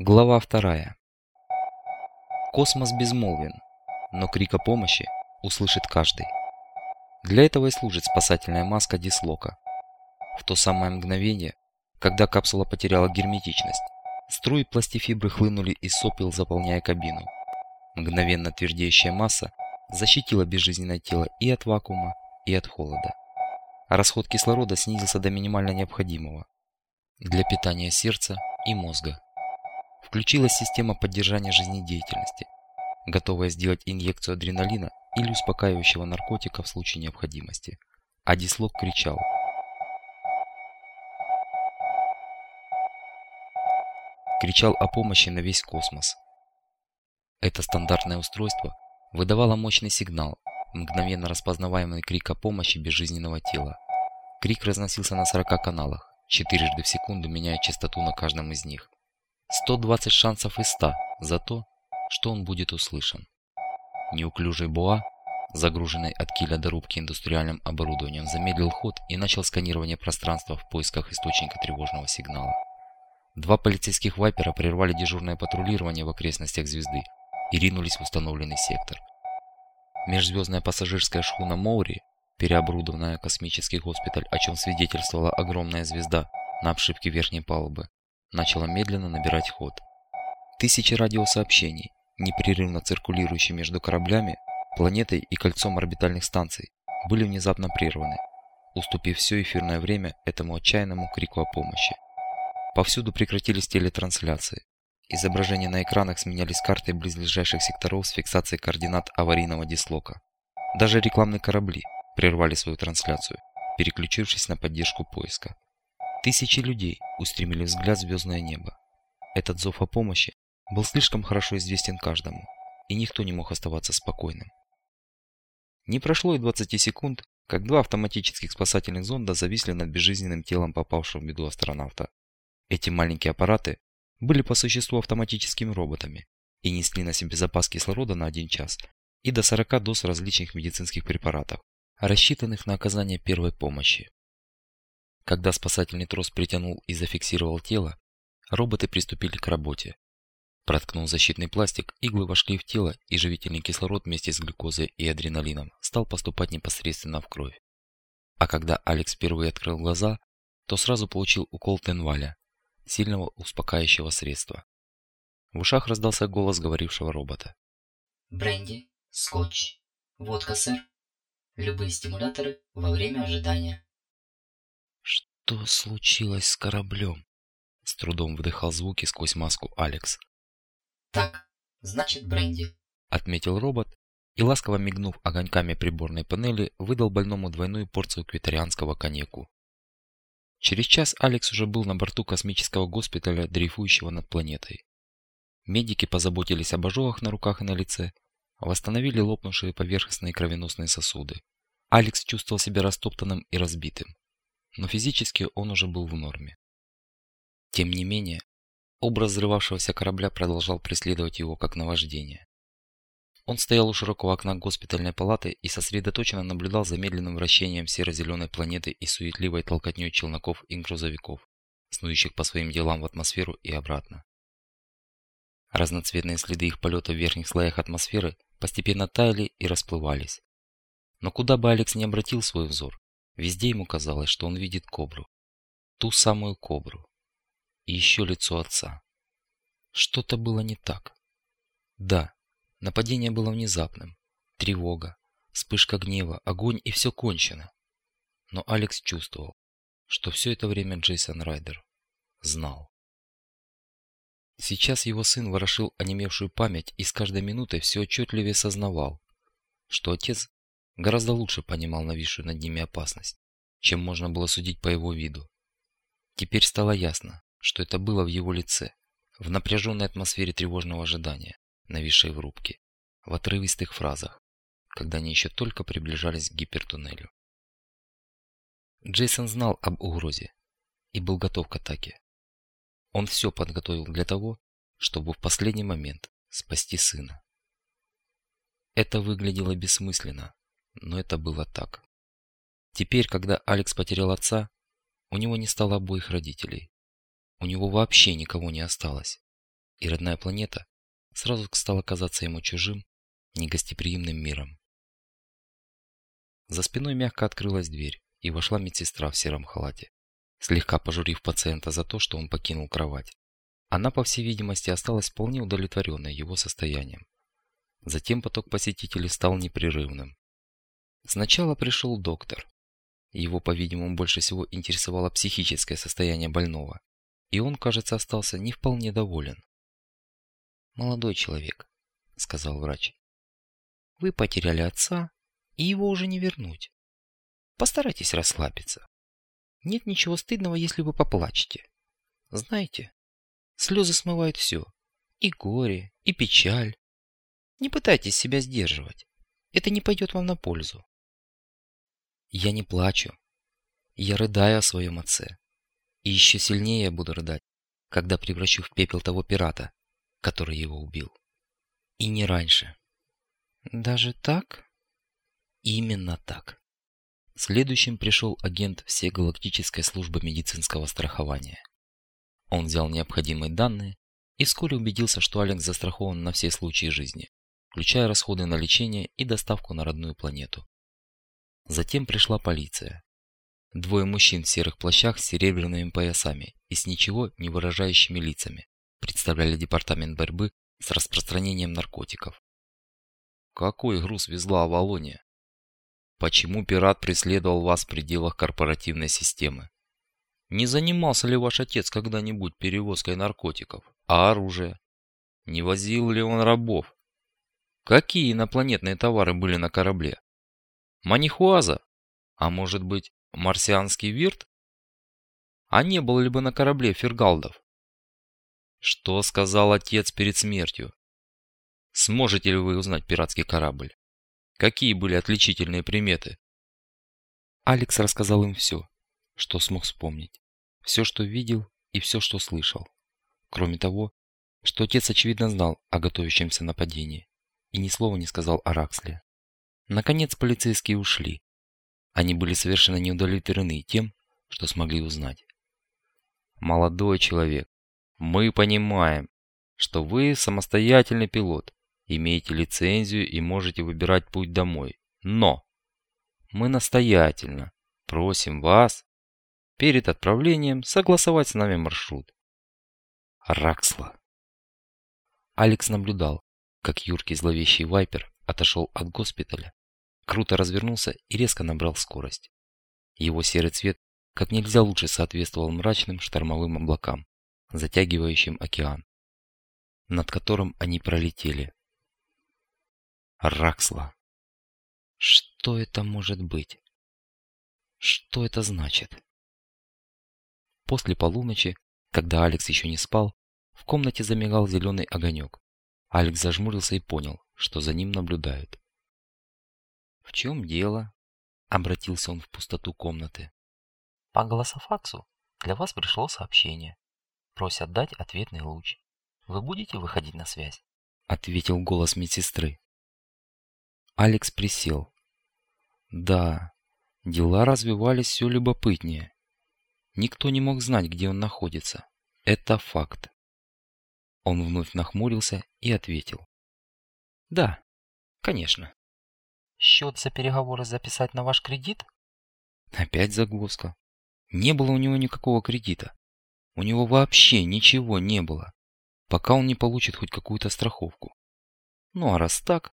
Глава вторая. Космос безмолвен, но крик о помощи услышит каждый. Для этого и служит спасательная маска Дислока. В то самое мгновение, когда капсула потеряла герметичность, струи пластифибры хлынули из сопел, заполняя кабину. Мгновенно твердеющая масса защитила безжизненное тело и от вакуума, и от холода. Расход кислорода снизился до минимально необходимого для питания сердца и мозга. Включилась система поддержания жизнедеятельности, готовая сделать инъекцию адреналина или успокаивающего наркотика в случае необходимости. А Дислок кричал. Кричал о помощи на весь космос. Это стандартное устройство выдавало мощный сигнал, мгновенно распознаваемый крик о помощи безжизненного тела. Крик разносился на 40 каналах, четырежды в секунду меняя частоту на каждом из них. 120 шансов из 100 за то, что он будет услышан. Неуклюжий Буа, загруженный от киля до рубки индустриальным оборудованием, замедлил ход и начал сканирование пространства в поисках источника тревожного сигнала. Два полицейских вайпера прервали дежурное патрулирование в окрестностях звезды и ринулись в установленный сектор. Межзвездная пассажирская шхуна Моури, переоборудованная космический госпиталь, о чем свидетельствовала огромная звезда на обшивке верхней палубы, начала медленно набирать ход. Тысячи радиосообщений, непрерывно циркулирующие между кораблями, планетой и кольцом орбитальных станций, были внезапно прерваны, уступив все эфирное время этому отчаянному крику о помощи. Повсюду прекратились телетрансляции. Изображения на экранах сменялись картой близлежащих секторов с фиксацией координат аварийного дислока. Даже рекламные корабли прервали свою трансляцию, переключившись на поддержку поиска. Тысячи людей устремили взгляд в звездное небо. Этот зов о помощи был слишком хорошо известен каждому, и никто не мог оставаться спокойным. Не прошло и 20 секунд, как два автоматических спасательных зонда зависли над безжизненным телом попавшего в беду астронавта. Эти маленькие аппараты были по существу автоматическими роботами и несли на себе запас кислорода на один час и до 40 доз различных медицинских препаратов, рассчитанных на оказание первой помощи. Когда спасательный трос притянул и зафиксировал тело, роботы приступили к работе. Проткнул защитный пластик, иглы вошли в тело, и живительный кислород вместе с глюкозой и адреналином стал поступать непосредственно в кровь. А когда Алекс впервые открыл глаза, то сразу получил укол Тенваля, сильного успокаивающего средства. В ушах раздался голос говорившего робота. Бренди, скотч, водка, сэр. Любые стимуляторы во время ожидания. «Что случилось с кораблем?» С трудом вдыхал звуки сквозь маску Алекс. Так, значит Бренди. Отметил робот и, ласково мигнув огоньками приборной панели, выдал больному двойную порцию квитарианского коньяку. Через час Алекс уже был на борту космического госпиталя, дрейфующего над планетой. Медики позаботились об ожогах на руках и на лице, восстановили лопнувшие поверхностные кровеносные сосуды. Алекс чувствовал себя растоптанным и разбитым но физически он уже был в норме. Тем не менее, образ взрывавшегося корабля продолжал преследовать его как наваждение. Он стоял у широкого окна госпитальной палаты и сосредоточенно наблюдал за медленным вращением серо-зеленой планеты и суетливой толкотней челноков и грузовиков, снующих по своим делам в атмосферу и обратно. Разноцветные следы их полета в верхних слоях атмосферы постепенно таяли и расплывались. Но куда бы Алекс не обратил свой взор, Везде ему казалось, что он видит кобру. Ту самую кобру. И еще лицо отца. Что-то было не так. Да, нападение было внезапным. Тревога, вспышка гнева, огонь и все кончено. Но Алекс чувствовал, что все это время Джейсон Райдер знал. Сейчас его сын ворошил онемевшую память и с каждой минутой все отчетливее сознавал, что отец гораздо лучше понимал нависшую над ними опасность, чем можно было судить по его виду. Теперь стало ясно, что это было в его лице, в напряженной атмосфере тревожного ожидания, нависшей в рубке, в отрывистых фразах, когда они еще только приближались к гипертуннелю. Джейсон знал об угрозе и был готов к атаке. Он все подготовил для того, чтобы в последний момент спасти сына. Это выглядело бессмысленно, но это было так. Теперь, когда Алекс потерял отца, у него не стало обоих родителей. У него вообще никого не осталось. и родная планета сразу стала казаться ему чужим, негостеприимным миром. За спиной мягко открылась дверь, и вошла медсестра в сером халате, слегка пожурив пациента за то, что он покинул кровать. Она, по всей видимости, осталась вполне удовлетворенной его состоянием. Затем поток посетителей стал непрерывным. Сначала пришел доктор. Его, по-видимому, больше всего интересовало психическое состояние больного, и он, кажется, остался не вполне доволен. «Молодой человек», — сказал врач, — «вы потеряли отца, и его уже не вернуть. Постарайтесь расслабиться. Нет ничего стыдного, если вы поплачете. Знаете, слезы смывают все. И горе, и печаль. Не пытайтесь себя сдерживать. Это не пойдет вам на пользу. Я не плачу. Я рыдаю о своем отце. И еще сильнее я буду рыдать, когда превращу в пепел того пирата, который его убил. И не раньше. Даже так? Именно так. Следующим пришел агент Всегалактической службы медицинского страхования. Он взял необходимые данные и вскоре убедился, что Алекс застрахован на все случаи жизни, включая расходы на лечение и доставку на родную планету. Затем пришла полиция. Двое мужчин в серых плащах с серебряными поясами и с ничего не выражающими лицами представляли департамент борьбы с распространением наркотиков. Какой груз везла Авалония? Почему пират преследовал вас в пределах корпоративной системы? Не занимался ли ваш отец когда-нибудь перевозкой наркотиков? А оружие? Не возил ли он рабов? Какие инопланетные товары были на корабле? Манихуаза? А может быть, марсианский вирт? А не было ли бы на корабле фергалдов? Что сказал отец перед смертью? Сможете ли вы узнать пиратский корабль? Какие были отличительные приметы? Алекс рассказал им все, что смог вспомнить. Все, что видел и все, что слышал. Кроме того, что отец очевидно знал о готовящемся нападении и ни слова не сказал о Раксле. Наконец полицейские ушли. Они были совершенно неудовлетворены тем, что смогли узнать. «Молодой человек, мы понимаем, что вы самостоятельный пилот имеете лицензию и можете выбирать путь домой. Но мы настоятельно просим вас перед отправлением согласовать с нами маршрут. Раксла. Алекс наблюдал, как юркий зловещий вайпер отошел от госпиталя, круто развернулся и резко набрал скорость. Его серый цвет как нельзя лучше соответствовал мрачным штормовым облакам, затягивающим океан, над которым они пролетели. Раксла. Что это может быть? Что это значит? После полуночи, когда Алекс еще не спал, в комнате замигал зеленый огонек. Алекс зажмурился и понял, что за ним наблюдают. «В чем дело?» – обратился он в пустоту комнаты. «По голософаксу для вас пришло сообщение. Просят дать ответный луч. Вы будете выходить на связь?» – ответил голос медсестры. Алекс присел. Да, дела развивались все любопытнее. Никто не мог знать, где он находится. Это факт. Он вновь нахмурился и ответил. Да, конечно. Счет за переговоры записать на ваш кредит? Опять загвоздка. Не было у него никакого кредита. У него вообще ничего не было, пока он не получит хоть какую-то страховку. Ну а раз так,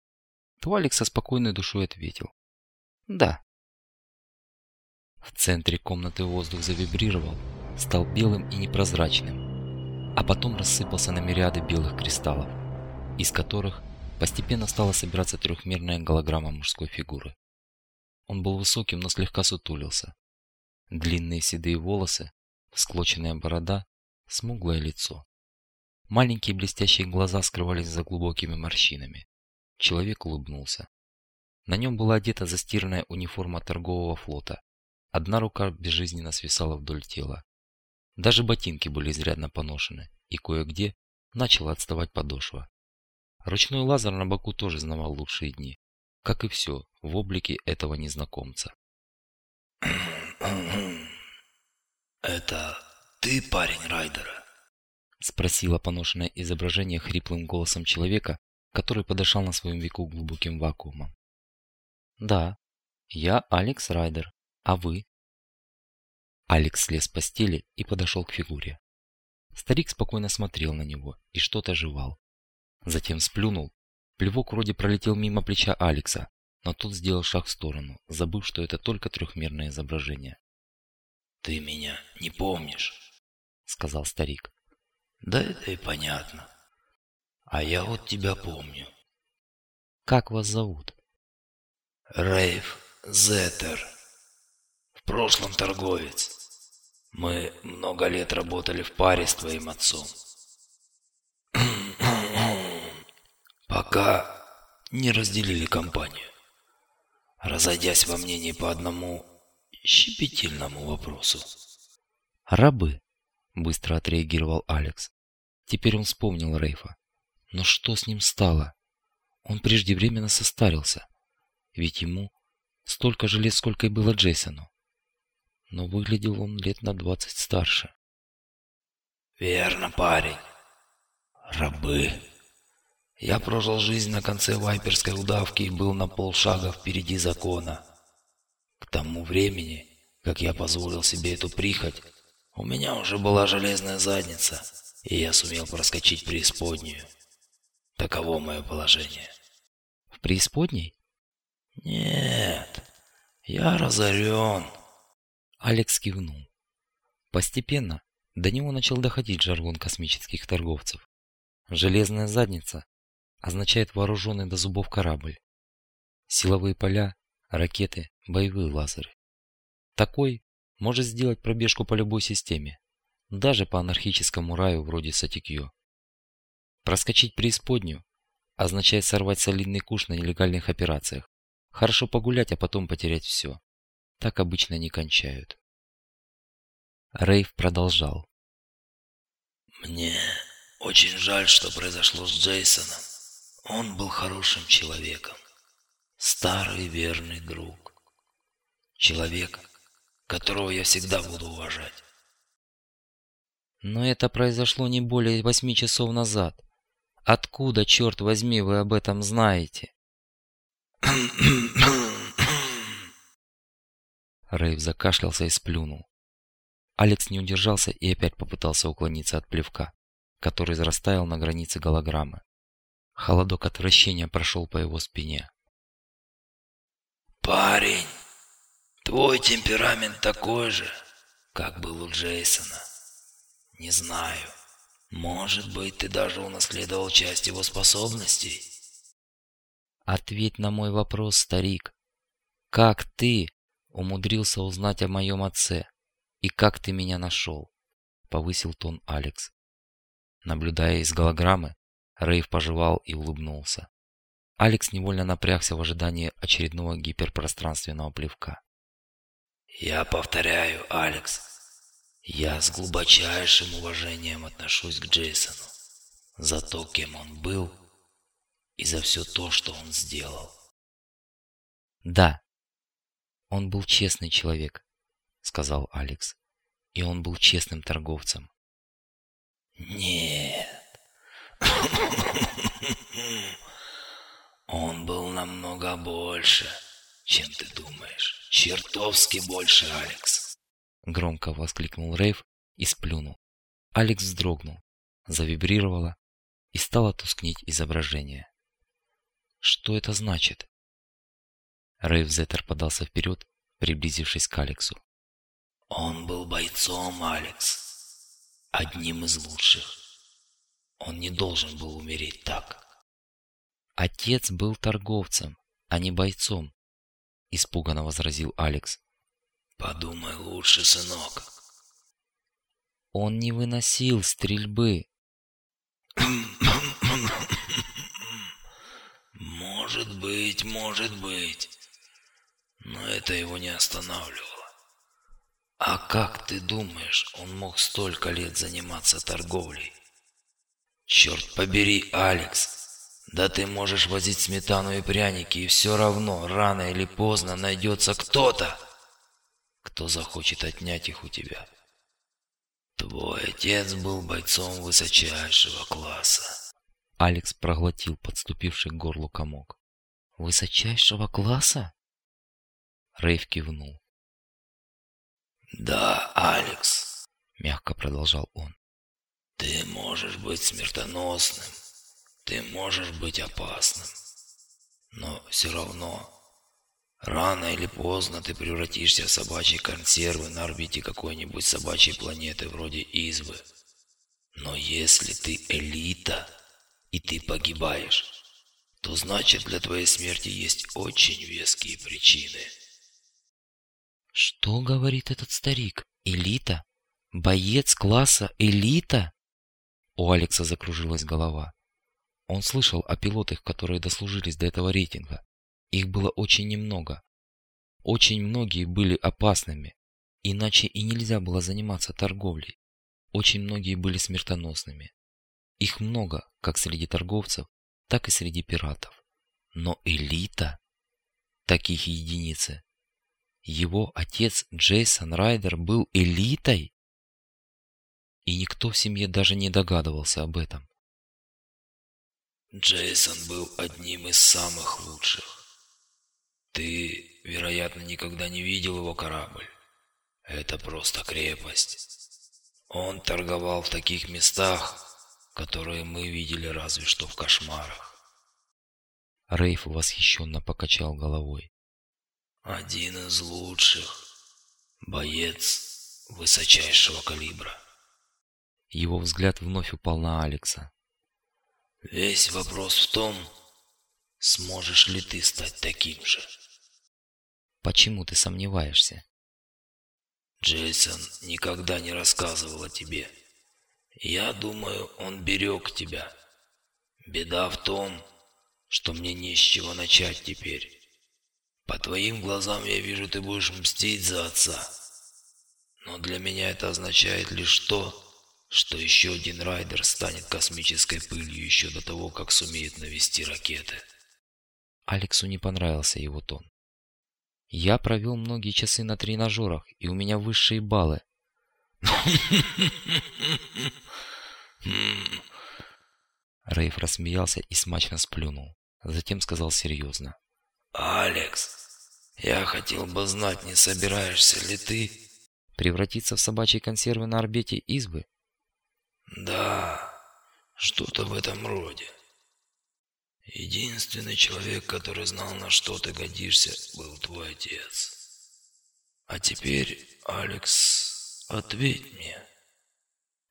Туалик со спокойной душой ответил. Да. В центре комнаты воздух завибрировал, стал белым и непрозрачным, а потом рассыпался на мириады белых кристаллов, из которых постепенно стала собираться трехмерная голограмма мужской фигуры. Он был высоким, но слегка сутулился. Длинные седые волосы, склоченная борода, смуглое лицо. Маленькие блестящие глаза скрывались за глубокими морщинами. Человек улыбнулся. На нем была одета застиранная униформа торгового флота. Одна рука безжизненно свисала вдоль тела. Даже ботинки были изрядно поношены, и кое-где начала отставать подошва. Ручной лазер на боку тоже знавал лучшие дни, как и все в облике этого незнакомца. «Это ты парень Райдера?» Спросила поношенное изображение хриплым голосом человека, который подошел на своем веку глубоким вакуумом. Да, я Алекс Райдер, а вы? Алекс слез с постели и подошел к фигуре. Старик спокойно смотрел на него и что-то жевал. Затем сплюнул. Плевок вроде пролетел мимо плеча Алекса, но тот сделал шаг в сторону, забыв, что это только трехмерное изображение. «Ты меня не помнишь», — сказал старик. «Да это и понятно. А я вот тебя помню». «Как вас зовут?» «Рейв Зеттер. В прошлом торговец. Мы много лет работали в паре с твоим отцом. Пока не разделили компанию, разойдясь во мнении по одному щепетильному вопросу. «Рабы», — быстро отреагировал Алекс. Теперь он вспомнил Рейфа. Но что с ним стало? Он преждевременно состарился. Ведь ему столько же лет, сколько и было Джейсону. Но выглядел он лет на двадцать старше. «Верно, парень. Рабы», я прожил жизнь на конце вайперской удавки и был на полшага впереди закона. К тому времени, как я позволил себе эту прихоть, у меня уже была железная задница, и я сумел проскочить преисподнюю. Таково мое положение. В преисподней? Нет, я разорен. Алекс кивнул. Постепенно до него начал доходить жаргон космических торговцев. Железная задница означает вооруженный до зубов корабль. Силовые поля, ракеты, боевые лазеры. Такой может сделать пробежку по любой системе, даже по анархическому раю вроде Сатикьё. Проскочить преисподнюю означает сорвать солидный куш на нелегальных операциях. Хорошо погулять, а потом потерять все. Так обычно не кончают. Рейв продолжал. Мне очень жаль, что произошло с Джейсоном. Он был хорошим человеком. Старый верный друг. Человек, которого я всегда буду уважать. Но это произошло не более восьми часов назад. Откуда, черт возьми, вы об этом знаете? Рейв закашлялся и сплюнул. Алекс не удержался и опять попытался уклониться от плевка, который растаял на границе голограммы. Холодок отвращения прошел по его спине. «Парень, твой темперамент такой же, как был у Джейсона. Не знаю, может быть, ты даже унаследовал часть его способностей?» «Ответь на мой вопрос, старик. Как ты умудрился узнать о моем отце? И как ты меня нашел?» Повысил тон Алекс. Наблюдая из голограммы, Рейв пожевал и улыбнулся. Алекс невольно напрягся в ожидании очередного гиперпространственного плевка. «Я повторяю, Алекс, я с глубочайшим уважением отношусь к Джейсону за то, кем он был и за все то, что он сделал». «Да, он был честный человек», — сказал Алекс. «И он был честным торговцем». «Нет, Он был намного больше, чем ты думаешь. Чертовски больше, Алекс. Громко воскликнул Рейв и сплюнул. Алекс вздрогнул, завибрировало и стало тускнеть изображение. Что это значит? Рейв Зеттер подался вперед, приблизившись к Алексу. Он был бойцом, Алекс. Одним из лучших. Он не должен был умереть так. Отец был торговцем, а не бойцом, испуганно возразил Алекс. Подумай лучше, сынок. Он не выносил стрельбы. Может быть, может быть. Но это его не останавливало. А как ты думаешь, он мог столько лет заниматься торговлей? Черт побери, Алекс. Да ты можешь возить сметану и пряники, и все равно, рано или поздно найдется кто-то, кто захочет отнять их у тебя. Твой отец был бойцом высочайшего класса. Алекс проглотил подступивший к горлу комок. Высочайшего класса? Рейв кивнул. Да, Алекс, мягко продолжал он. Ты можешь быть смертоносным, ты можешь быть опасным, но все равно рано или поздно ты превратишься в собачьи консервы на орбите какой-нибудь собачьей планеты вроде Извы. Но если ты элита и ты погибаешь, то значит для твоей смерти есть очень веские причины. Что говорит этот старик? Элита? Боец класса элита? У Алекса закружилась голова. Он слышал о пилотах, которые дослужились до этого рейтинга. Их было очень немного. Очень многие были опасными, иначе и нельзя было заниматься торговлей. Очень многие были смертоносными. Их много, как среди торговцев, так и среди пиратов. Но элита? Таких единицы. Его отец Джейсон Райдер был элитой? И никто в семье даже не догадывался об этом. Джейсон был одним из самых лучших. Ты, вероятно, никогда не видел его корабль. Это просто крепость. Он торговал в таких местах, которые мы видели разве что в кошмарах. Рейф восхищенно покачал головой. Один из лучших. Боец высочайшего калибра. Его взгляд вновь упал на Алекса. Весь вопрос в том, сможешь ли ты стать таким же. Почему ты сомневаешься? Джейсон никогда не рассказывал о тебе. Я думаю, он берег тебя. Беда в том, что мне не с чего начать теперь. По твоим глазам я вижу, ты будешь мстить за отца. Но для меня это означает лишь то, что еще один райдер станет космической пылью еще до того, как сумеет навести ракеты. Алексу не понравился его тон. Я провел многие часы на тренажерах, и у меня высшие баллы. Рейв рассмеялся и смачно сплюнул. Затем сказал серьезно. «Алекс, я хотел бы знать, не собираешься ли ты...» «Превратиться в собачьи консервы на орбите избы?» Да, что-то в этом роде. Единственный человек, который знал, на что ты годишься, был твой отец. А теперь, Алекс, ответь мне.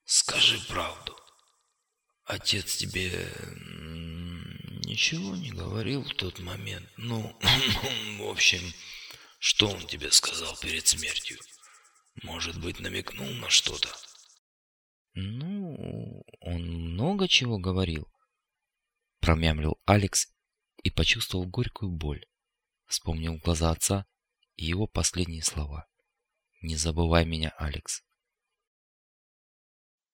Скажи правду. Отец тебе ничего не говорил в тот момент? Ну, в общем, что он тебе сказал перед смертью? Может быть, намекнул на что-то? Ну, он много чего говорил. Промямлил Алекс и почувствовал горькую боль. Вспомнил глаза отца и его последние слова. Не забывай меня, Алекс.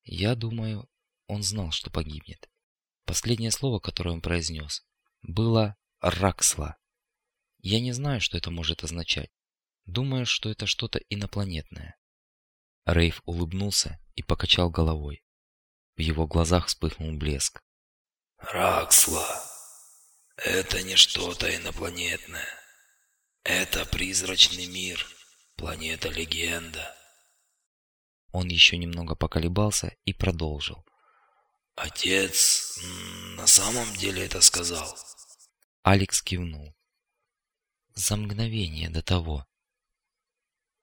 Я думаю, он знал, что погибнет. Последнее слово, которое он произнес, было «Раксла». Я не знаю, что это может означать. Думаю, что это что-то инопланетное. Рейв улыбнулся и покачал головой. В его глазах вспыхнул блеск. «Раксла, это не что-то инопланетное. Это призрачный мир, планета-легенда». Он еще немного поколебался и продолжил. «Отец на самом деле это сказал?» Алекс кивнул. За мгновение до того.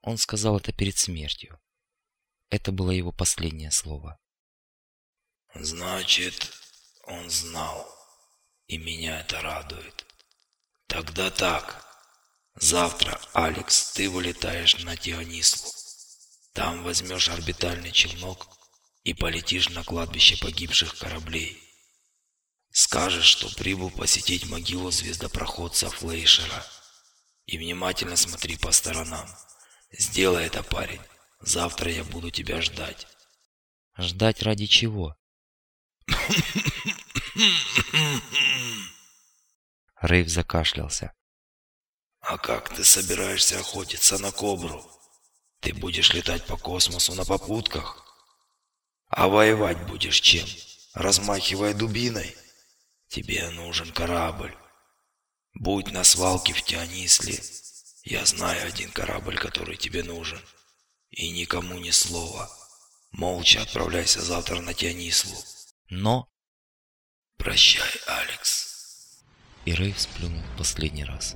Он сказал это перед смертью. Это было его последнее слово. Значит, он знал. И меня это радует. Тогда так. Завтра, Алекс, ты вылетаешь на Тионислу. Там возьмешь орбитальный челнок и полетишь на кладбище погибших кораблей. Скажешь, что прибыл посетить могилу звездопроходца Флейшера. И внимательно смотри по сторонам. Сделай это, парень. Завтра я буду тебя ждать. Ждать ради чего? Рейв закашлялся. А как ты собираешься охотиться на кобру? Ты будешь летать по космосу на попутках? А воевать будешь чем? Размахивая дубиной? Тебе нужен корабль. Будь на свалке в Тианисле. Я знаю один корабль, который тебе нужен. И никому ни слова. Молча отправляйся завтра на Тианислу. Но... Прощай, Алекс. И Рэй сплюнул в последний раз.